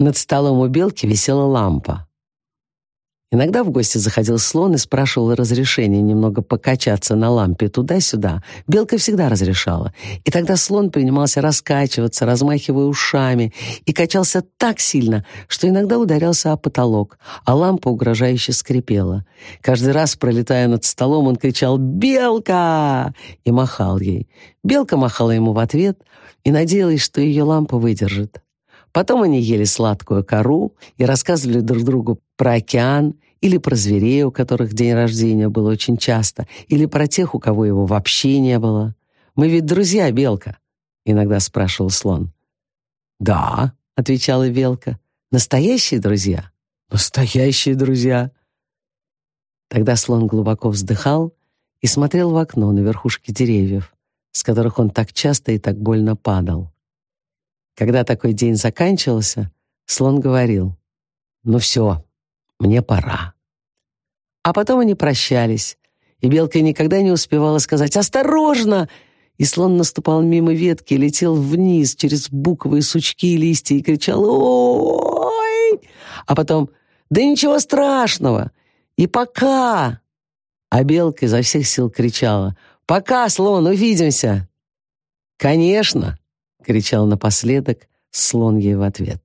Над столом у белки висела лампа. Иногда в гости заходил слон и спрашивал разрешения немного покачаться на лампе туда-сюда. Белка всегда разрешала. И тогда слон принимался раскачиваться, размахивая ушами, и качался так сильно, что иногда ударялся о потолок, а лампа угрожающе скрипела. Каждый раз, пролетая над столом, он кричал «Белка!» и махал ей. Белка махала ему в ответ и надеялась, что ее лампа выдержит. Потом они ели сладкую кору и рассказывали друг другу про океан или про зверей, у которых день рождения был очень часто, или про тех, у кого его вообще не было. «Мы ведь друзья, Белка?» — иногда спрашивал слон. «Да», — отвечала Белка, — «настоящие друзья?» «Настоящие друзья». Тогда слон глубоко вздыхал и смотрел в окно на верхушки деревьев, с которых он так часто и так больно падал. Когда такой день заканчивался, слон говорил, «Ну все, мне пора». А потом они прощались, и Белка никогда не успевала сказать «Осторожно!» И слон наступал мимо ветки, летел вниз через буквы, сучки и листья и кричал «Ой!» А потом «Да ничего страшного! И пока!» А Белка изо всех сил кричала «Пока, слон, увидимся!» «Конечно!» — кричал напоследок слон ей в ответ.